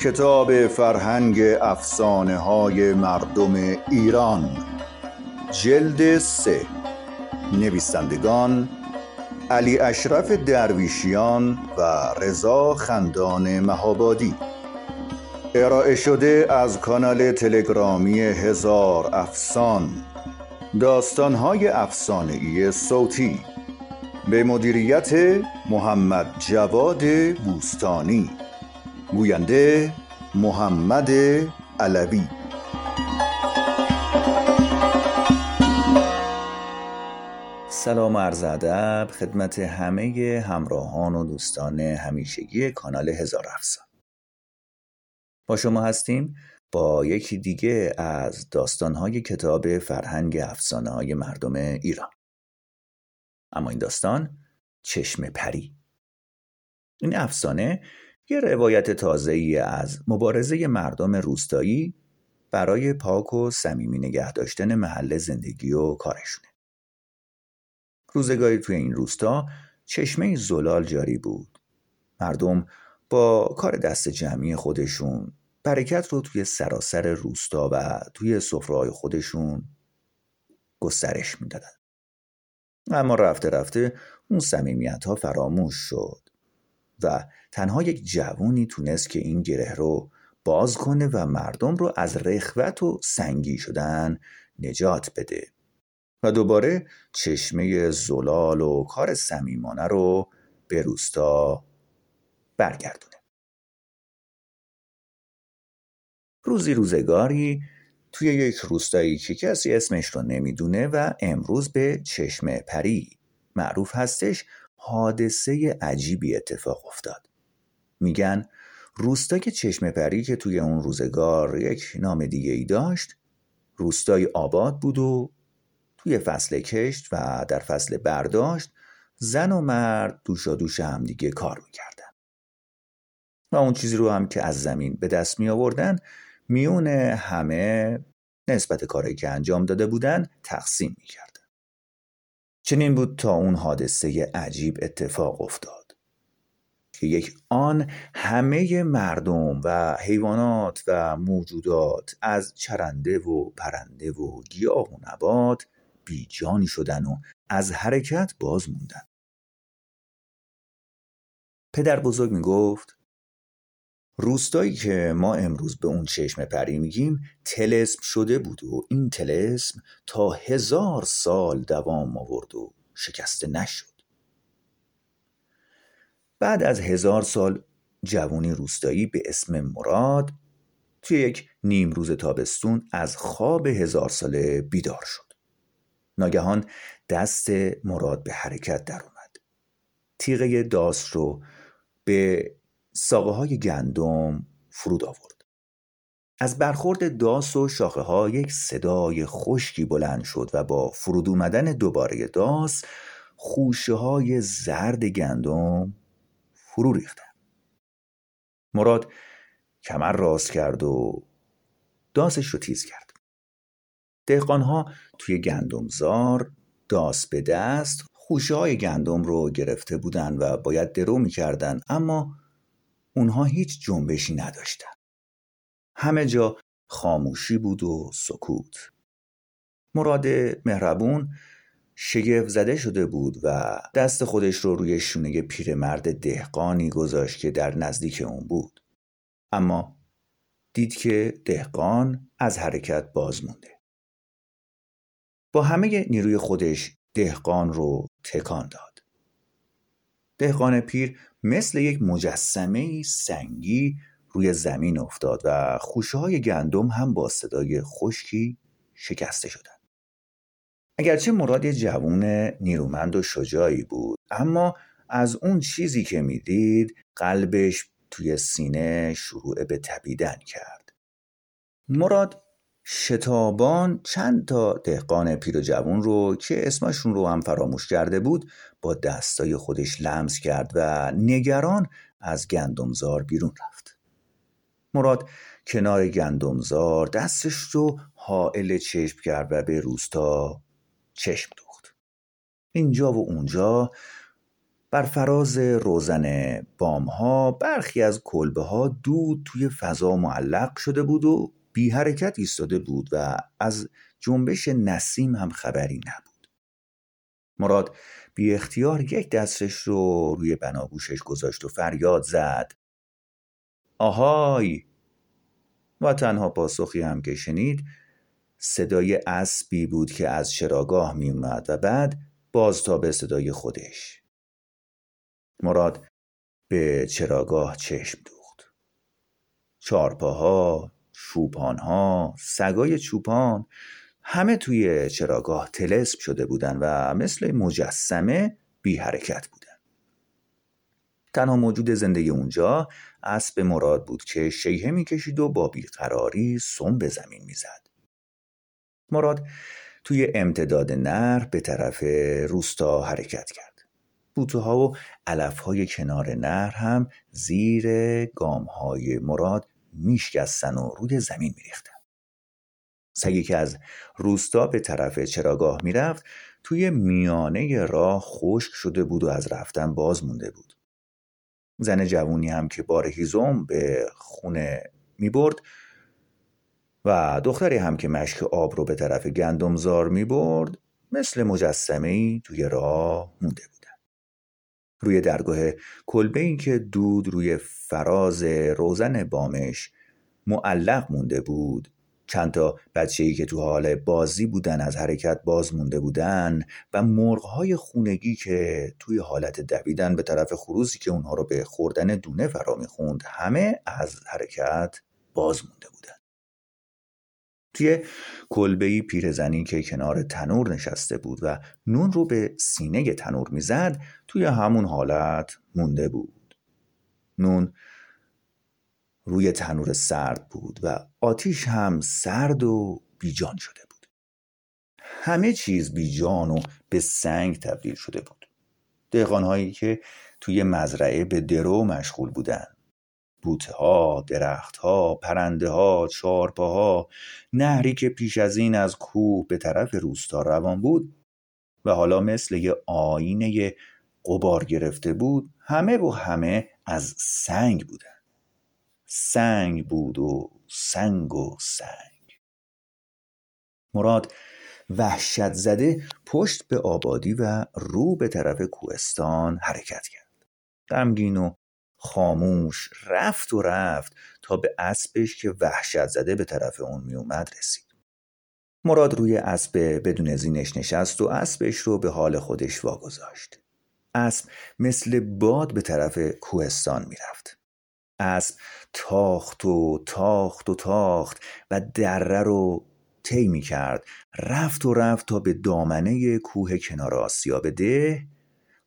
کتاب فرهنگ افسانه های مردم ایران جلد سه. نویسندگان علی اشرف درویشیان و رضا خندان مهابادی. ارائه شده از کانال تلگرامی هزار افسان. داستانهای افسانهای صوتی. به مدیریت محمد جواد بوستانی. گوینده محمد علوی. سلام عرض ادب خدمت همه همراهان و دوستان همیشگی کانال هزار افسان. با شما هستیم با یکی دیگه از داستانهای کتاب فرهنگ افسانه های مردم ایران. اما این داستان چشم پری این افسانه یه روایت تازه ای از مبارزه مردم روستایی برای پاک و صمیمی نگه داشتن محل زندگی و کارشونه. روزگاری توی این روستا چشمه زلال جاری بود. مردم با کار دست جمعی خودشون برکت رو توی سراسر روستا و توی سفره‌های خودشون گسترش می‌دادن. اما رفته رفته اون صمیمیت ها فراموش شد و تنها یک جوونی تونست که این گره رو باز کنه و مردم رو از رخوت و سنگی شدن نجات بده و دوباره چشمه زلال و کار صمیمانه رو به روستا برگردونه. روزی روزگاری توی یک روستایی که کسی اسمش رو نمی‌دونه و امروز به چشم پری معروف هستش حادثه عجیبی اتفاق افتاد. میگن روستای چشم پری که توی اون روزگار یک نام دیگه ای داشت روستای آباد بود و توی فصل کشت و در فصل برداشت زن و مرد دوشا دوش هم دیگه کار می‌کردن. و اون چیزی رو هم که از زمین به دست می آوردن میون همه نسبت کاری که انجام داده بودن تقسیم می‌کردن چنین بود تا اون حادثه عجیب اتفاق افتاد که یک آن همه مردم و حیوانات و موجودات از چرنده و پرنده و گیاه و نبات بیجانی شدن و از حرکت باز موندن. پدر بزرگ می گفت روستایی که ما امروز به اون چشم پری میگیم تلسم شده بود و این تلسم تا هزار سال دوام آورد و شکسته نشد. بعد از هزار سال جوانی روستایی به اسم مراد توی یک نیم روز تابستون از خواب هزار ساله بیدار شد. ناگهان دست مراد به حرکت در اومد. تیغه داست رو به ساقه های گندم فرود آورد. از برخورد داس و شاخه ها یک صدای خشکی بلند شد و با فرود اومدن دوباره داس خوشه های زرد گندم فرو ریختن مراد کمر راست کرد و داسش رو تیز کرد. ها توی گندمزار داس به دست خوشه های گندم رو گرفته بودن و باید درو می‌کردن اما اونها هیچ جنبشی نداشتن. همه جا خاموشی بود و سکوت. مراد مهربون شگفت زده شده بود و دست خودش رو روی شونه پیرمرد دهقانی گذاشت که در نزدیک اون بود. اما دید که دهقان از حرکت باز مونده. با همه نیروی خودش دهقان رو تکان داد. دهقان پیر مثل یک مجسمه سنگی روی زمین افتاد و خوشه های گندم هم با صدای خشکی شکسته شدند. اگرچه مراد یه جوون نیرومند و شجاعی بود اما از اون چیزی که می‌دید قلبش توی سینه شروع به تپیدن کرد. مراد شتابان چند تا دهقان پیر و جوون رو که اسمشون رو هم فراموش کرده بود با دستای خودش لمس کرد و نگران از گندمزار بیرون رفت. مراد کنار گندمزار دستش رو حائل چشم کرد و به روستا چشم دوخت. اینجا و اونجا بر فراز روزن بام ها برخی از کلبه ها دود توی فضا معلق شده بود و بی حرکت ایستاده بود و از جنبش نسیم هم خبری نبود. مراد بی اختیار یک دستش رو روی بناگوشش گذاشت و فریاد زد. آهای! و تنها پاسخی هم که شنید صدای اسبی بود که از چراگاه می اومد و بعد باز تا به صدای خودش. مراد به چراگاه چشم دوخت. چارپاها چوپانها سگای چوپان همه توی چراگاه تلسم شده بودن و مثل مجسمه بی حرکت بودن. تنها موجود زنده اونجا اسب مراد بود که شیهه می‌کشید و با بیقراری سم به زمین می‌زد. مراد توی امتداد نر به طرف روستا حرکت کرد. بوته ها و علف های کنار نهر هم زیر گام های مراد میشکستن و روی زمین میریختن. سگی که از روستا به طرف چراگاه می‌رفت توی میانه راه خشک شده بود و از رفتن باز مونده بود. زن جوونی هم که بار هیزم به خونه می برد و دختری هم که مشک آب رو به طرف گندمزار می برد مثل مجسمه ای توی راه مونده بودن روی درگاه کلبه این که دود روی فراز روزن بامش معلق مونده بود. چند تا بچه ای که تو حال بازی بودن از حرکت باز مونده بودن و مرغهای خونگی که توی حالت دویدن به طرف خروزی که اونها رو به خوردن دونه فرا می‌خوند همه از حرکت باز مونده بودن. توی کلبهی پیرزنی که کنار تنور نشسته بود و نون رو به سینه تنور می‌زد توی همون حالت مونده بود. نون روی تنور سرد بود و آتیش هم سرد و بیجان شده بود. همه چیز بیجان و به سنگ تبدیل شده بود. دهقانهایی که توی مزرعه به درو مشغول بودن. بوته ها، درخت ها، پرنده ها، چارپاها، نهری که پیش از این از کوه به طرف روستا روان بود و حالا مثل یه آینه قبار گرفته بود همه و همه از سنگ بودن. سنگ بود و سنگ و سنگ. مراد وحشت زده پشت به آبادی و رو به طرف کوهستان حرکت کرد. غمگین و خاموش رفت و رفت تا به اسبش که وحشت زده به طرف اون میومد رسید. مراد روی اسب بدون زینش نشست و اسبش رو به حال خودش واگذاشت. اسب مثل باد به طرف کوهستان می‌رفت. اسب تاخت و تاخت و تاخت و دره رو طی می کرد رفت و رفت تا به دامنه کوه کنار آسیاب ده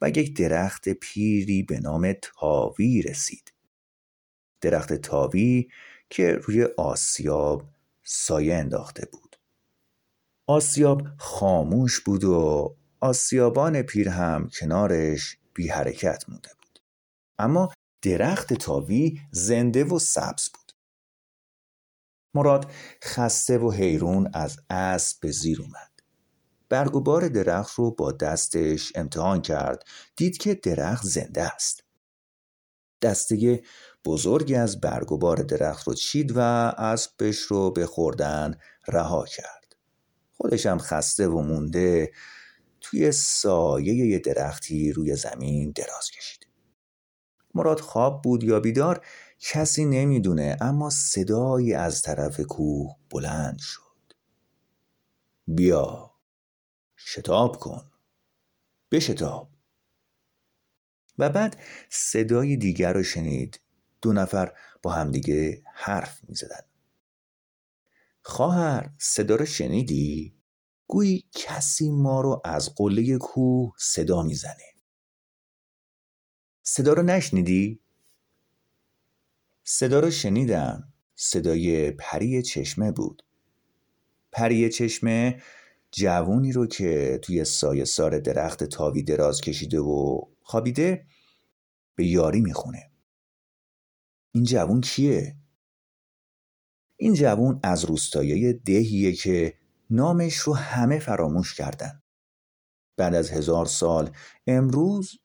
و یک درخت پیری به نام تاوی رسید. درخت تاوی که روی آسیاب سایه انداخته بود. آسیاب خاموش بود و آسیابان پیر هم کنارش بی حرکت مونده بود. اما درخت تاوی زنده و سبز بود. مراد خسته و حیرون از اسب به زیر اومد. برگ و بار درخت رو با دستش امتحان کرد. دید که درخت زنده است. دسته بزرگی از برگ و بار درخت رو چید و اسبش رو به خوردن رها کرد. خودش هم خسته و مونده توی سایه یه درختی روی زمین دراز کشید. مراد خواب بود یا بیدار؟ کسی نمی‌دونه اما صدایی از طرف کوه بلند شد. بیا. شتاب کن بشتاب و بعد صدای دیگر رو شنید دو نفر با همدیگه حرف می زدن. خواهر صدا رو شنیدی؟ گویی کسی ما رو از قله کوه صدا می‌زنه. صدا رو نشنیدی؟ صدا رو شنیدم صدای پری چشمه بود پری چشمه جوونی رو که توی سایه سار درخت تاوی دراز کشیده و خوابیده به یاری می‌خونه این جوون کیه؟ این جوون از روستایه دهیه که نامش رو همه فراموش کردن بعد از هزار سال امروز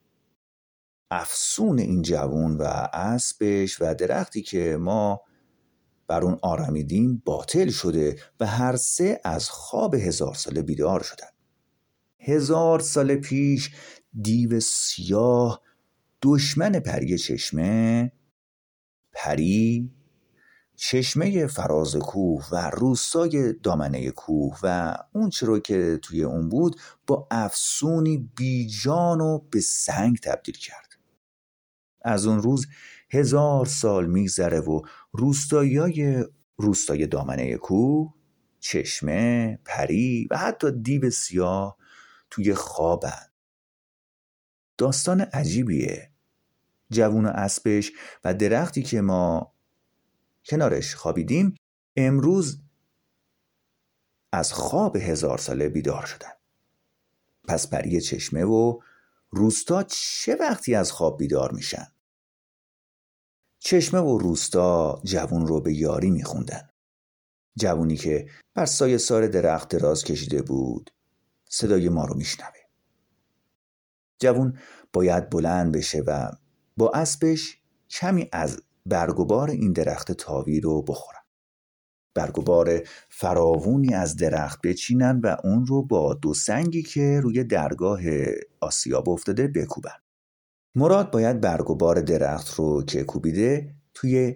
افسون این جوون و اسبش و درختی که ما بر اون آرمیدیم باطل شده و هر سه از خواب هزار ساله بیدار شدن. هزار سال پیش دیو سیاه دشمن پری چشمه پری چشمه فراز کوه و روستای دامنه کوه و اون رو که توی اون بود با افسونی بیجان و به سنگ تبدیل کرد. از اون روز هزار سال میگذره و روستایی روستای دامنه کوه چشمه پری و حتی دیو سیاه توی خوابن. داستان عجیبیه. جوون و اسبش و درختی که ما کنارش خوابیدیم امروز از خواب هزار ساله بیدار شدن. پس پری چشمه و روستا چه وقتی از خواب بیدار میشن؟ چشمه و روستا جوون رو به یاری میخوندن. جوونی که بر سایه سار درخت دراز کشیده بود صدای ما رو میشنوه. جوون باید بلند بشه و با اسبش کمی از برگبار این درخت تاوی رو بخورن. برگبار فراوونی از درخت بچینن و اون رو با دو سنگی که روی درگاه آسیاب افتاده بکوبن. مراد باید برگبار درخت رو که کوبیده توی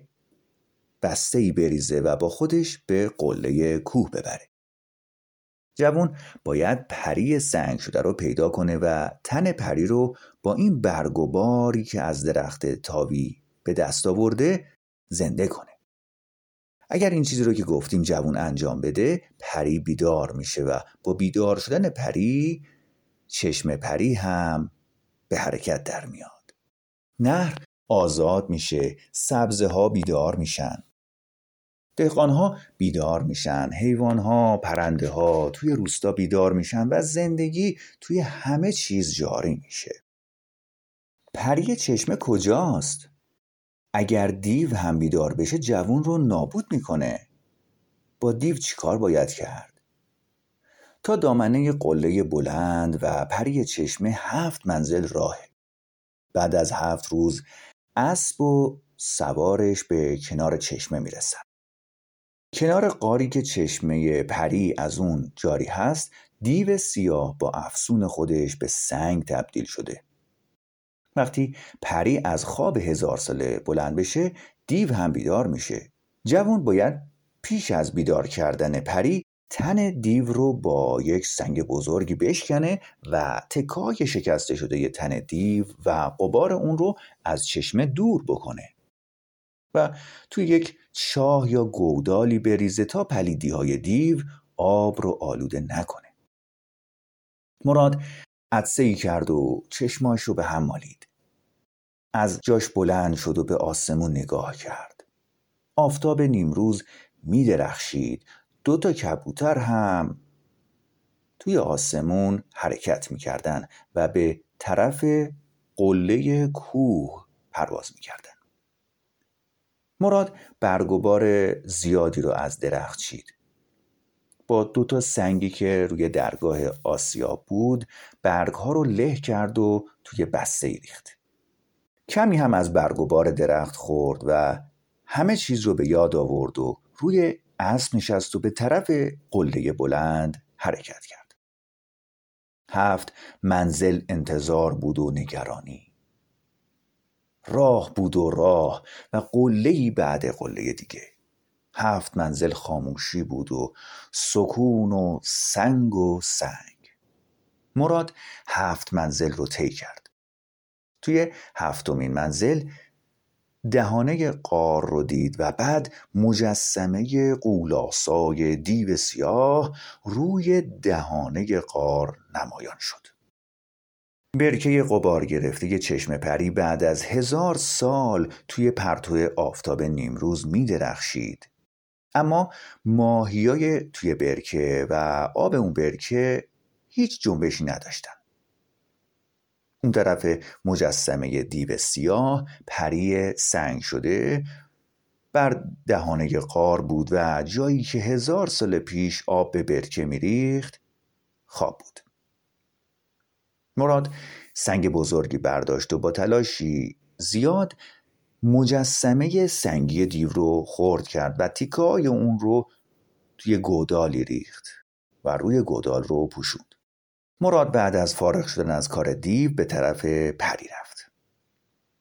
بسته ای بریزه و با خودش به قله کوه ببره. جوون باید پری سنگ شده رو پیدا کنه و تن پری رو با این برگباری که از درخت تاوی به دست آورده زنده کنه. اگر این چیزی رو که گفتیم جوون انجام بده پری بیدار میشه و با بیدار شدن پری چشم پری هم به حرکت در میاد. نهر آزاد میشه سبزه ها بیدار میشن. دهقان ها بیدار میشن حیوان ها پرنده ها توی روستا بیدار میشن و زندگی توی همه چیز جاری میشه. پری چشمه کجاست؟ اگر دیو هم بیدار بشه جوون رو نابود می‌کنه. با دیو چیکار باید کرد؟ تا دامنه قله بلند و پری چشمه هفت منزل راهه. بعد از هفت روز اسب و سوارش به کنار چشمه می‌رسن کنار قاری که چشمه پری از اون جاری هست دیو سیاه با افسون خودش به سنگ تبدیل شده. وقتی پری از خواب هزار ساله بلند بشه دیو هم بیدار میشه. جوون باید پیش از بیدار کردن پری تن دیو رو با یک سنگ بزرگی بشکنه و تکای شکسته شده ی تن دیو و قبار اون رو از چشمه دور بکنه و توی یک چاه یا گودالی بریزه تا پلیدی های دیو آب رو آلوده نکنه. مراد عدسه ای کرد و چشماش رو به هم مالید. از جاش بلند شد و به آسمون نگاه کرد. آفتاب نیمروز می درخشید دو تا کبوتر هم توی آسمون حرکت می‌کردن و به طرف قله کوه پرواز می‌کردن. مراد برگبار زیادی رو از درخت چید. با دو تا سنگی که روی درگاه آسیا بود برگ ها رو له کرد و توی بسته ریخت. کمی هم از برگبار درخت خورد و همه چیز رو به یاد آورد و روی اسب نشست و به طرف قله بلند حرکت کرد. هفت منزل انتظار بود و نگرانی. راه بود و راه و قله بعد قله دیگه. هفت منزل خاموشی بود و سکون و سنگ و سنگ. مراد هفت منزل رو طی کرد. توی هفتمین منزل دهانه قار رو دید و بعد مجسمه قولاسای دیو سیاه روی دهانه قار نمایان شد. برکه قبار گرفته چشم پری بعد از هزار سال توی پرتو آفتاب نیمروز می درخشید. اما ماهیای توی برکه و آب اون برکه هیچ جنبشی نداشتن. اون طرف مجسمه دیو سیاه پری سنگ شده بر دهانه قار بود و جایی که هزار سال پیش آب به برکه میریخت خواب بود. مراد سنگ بزرگی برداشت و با تلاشی زیاد مجسمه سنگی دیو رو خورد کرد و تیکای اون رو توی گودالی ریخت و روی گودال رو پوشوند. مراد بعد از فارغ شدن از کار دیو به طرف پری رفت.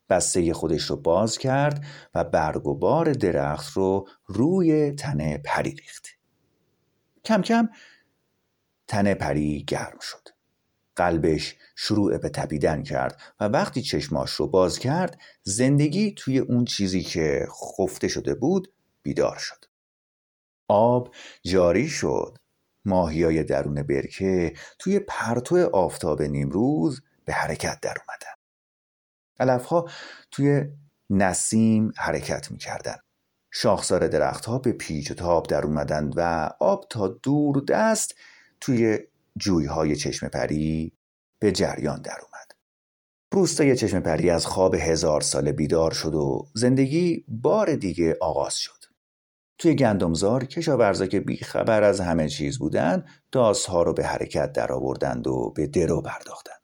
بسته خودش رو باز کرد و برگ و بار درخت رو روی تن پری ریخت. کم کم تن پری گرم شد. قلبش شروع به تپیدن کرد و وقتی چشماش رو باز کرد زندگی توی اون چیزی که خفته شده بود بیدار شد. آب جاری شد. ماهیای درون برکه توی پرتو آفتاب نیمروز به حرکت در اومدن. علفها توی نسیم حرکت می‌کردن. شاخسار درختها به پیچ و تاب در اومدن و آب تا دور دست توی جویهای چشم پری به جریان در اومد. روستای چشم پری از خواب هزار ساله بیدار شد و زندگی بار دیگه آغاز شد. توی گندمزار کشاورزا که بیخبر از همه چیز بودن داسها رو به حرکت در آوردند و به درو پرداختند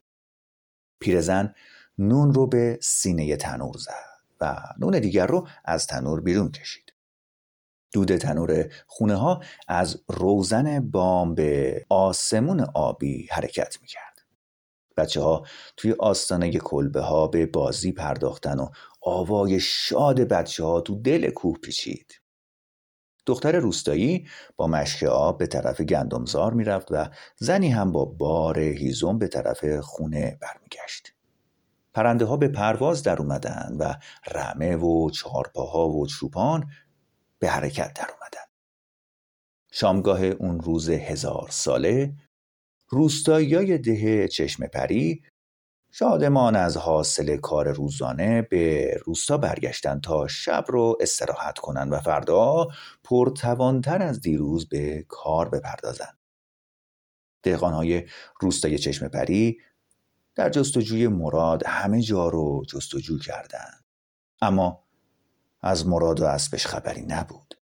پیرزن نون رو به سینه تنور زد و نون دیگر رو از تنور بیرون کشید دود تنور خونه ها از روزن بام به آسمون آبی حرکت می کرد. بچه ها توی آستانه کلبه ها به بازی پرداختن و آوای شاد بچه ها تو دل کوه پیچید. دختر روستایی با مشک آب به طرف گندمزار می‌رفت و زنی هم با بار هیزم به طرف خونه برمیگشت. پرنده ها به پرواز در اومدن و رمه و چارپاها و چوپان به حرکت در اومدن. شامگاه اون روز هزار ساله روستایی ده چشم پری شادمان از حاصل کار روزانه به روستا برگشتن تا شب رو استراحت کنن و فردا پرتوانتر از دیروز به کار بپردازن. دهقانهای روستای چشم پری در جستجوی مراد همه جا رو جستجو کردند. اما از مراد و اسبش خبری نبود.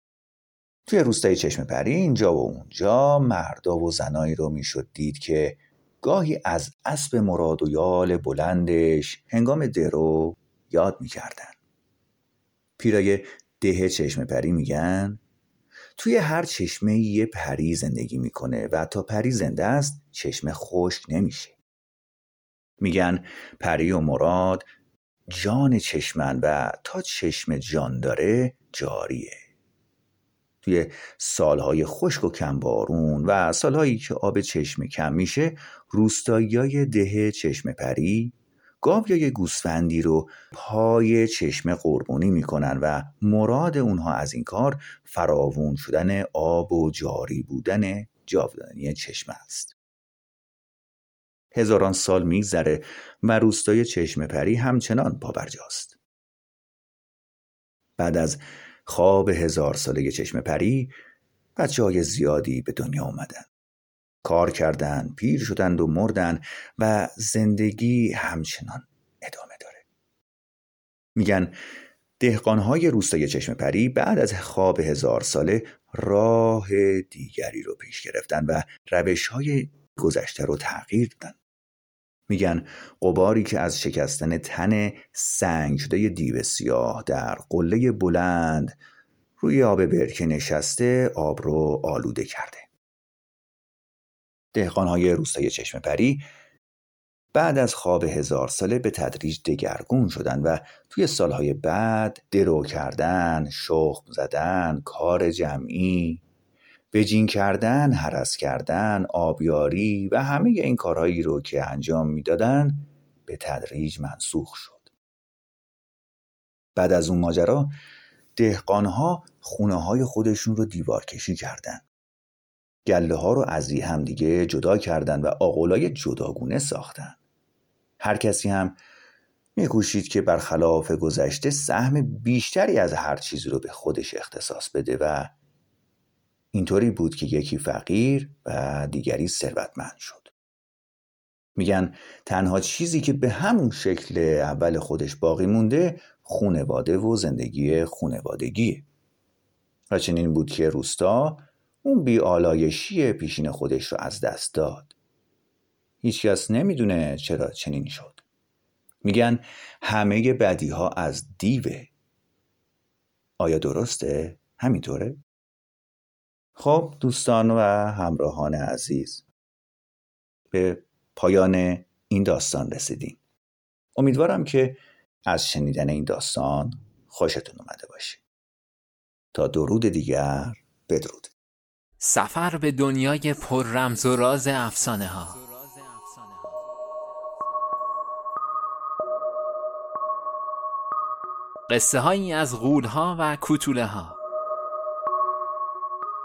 توی روستای چشم پری اینجا و اونجا مردا و زنایی رو می‌شد دید که گاهی از اسب مراد و یال بلندش هنگام درو یاد می‌کردن. پیرای ده چشم پری میگن توی هر چشمه یه پری زندگی می‌کنه و تا پری زنده است چشمه خشک نمیشه. میگن پری و مراد جان چشمن و تا چشم جان داره جاریه توی سالهای خشک و کمبارون و سالهایی که آب چشم کم میشه روستایی ده چشم پری گاو یا گوسفندی رو پای چشم قربونی می‌کنن و مراد اونها از این کار فراوون شدن آب و جاری بودن جاودانی چشم است. هزاران سال میگذره و روستای چشم پری همچنان پابرجاست بعد از خواب هزار ساله چشم پری بچه های زیادی به دنیا آمدن کار کردن پیر شدند و مردن و زندگی همچنان ادامه داره. میگن دهقانهای روستای چشم پری بعد از خواب هزار ساله راه دیگری رو پیش گرفتن و روش های گذشته رو تغییر دادن. میگن قباری که از شکستن تن سنگ شده دیو سیاه در قله بلند روی آب برکه نشسته آب رو آلوده کرده. دهقانهای روستای چشم پری بعد از خواب هزار ساله به تدریج دگرگون شدن و توی سالهای بعد درو کردن، شخم زدن، کار جمعی، بجین کردن، حرس کردن، آبیاری و همه این کارهایی رو که انجام می‌دادن به تدریج منسوخ شد. بعد از اون ماجرا دهقانها خونه های خودشون رو دیوار کشی کردن. گله ها رو از هم دیگه جدا کردن و آقولای جداگونه ساختن. هر کسی هم میکوشید که برخلاف گذشته سهم بیشتری از هر چیزی رو به خودش اختصاص بده و اینطوری بود که یکی فقیر و دیگری ثروتمند شد. میگن تنها چیزی که به همون شکل اول خودش باقی مونده خونواده و زندگی خونوادگیه. و چنین بود که روستا اون بیالایشی پیشین خودش رو از دست داد. هیچکس نمی‌دونه چرا چنین شد. میگن همه بدی ها از دیوه. آیا درسته؟ همینطوره؟ خب دوستان و همراهان عزیز به پایان این داستان رسیدیم. امیدوارم که از شنیدن این داستان خوشتون اومده باشه. تا درود دیگر بدرود. سفر به دنیای پر رمز و راز افسانه ها قصه هایی از غول ها و کوتوله ها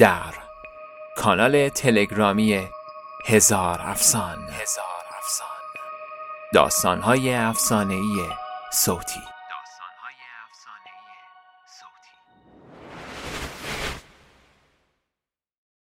در. کانال تلگرامی هزار افسان. هزار افسان. داستانهای افسانه‌ای صوتی.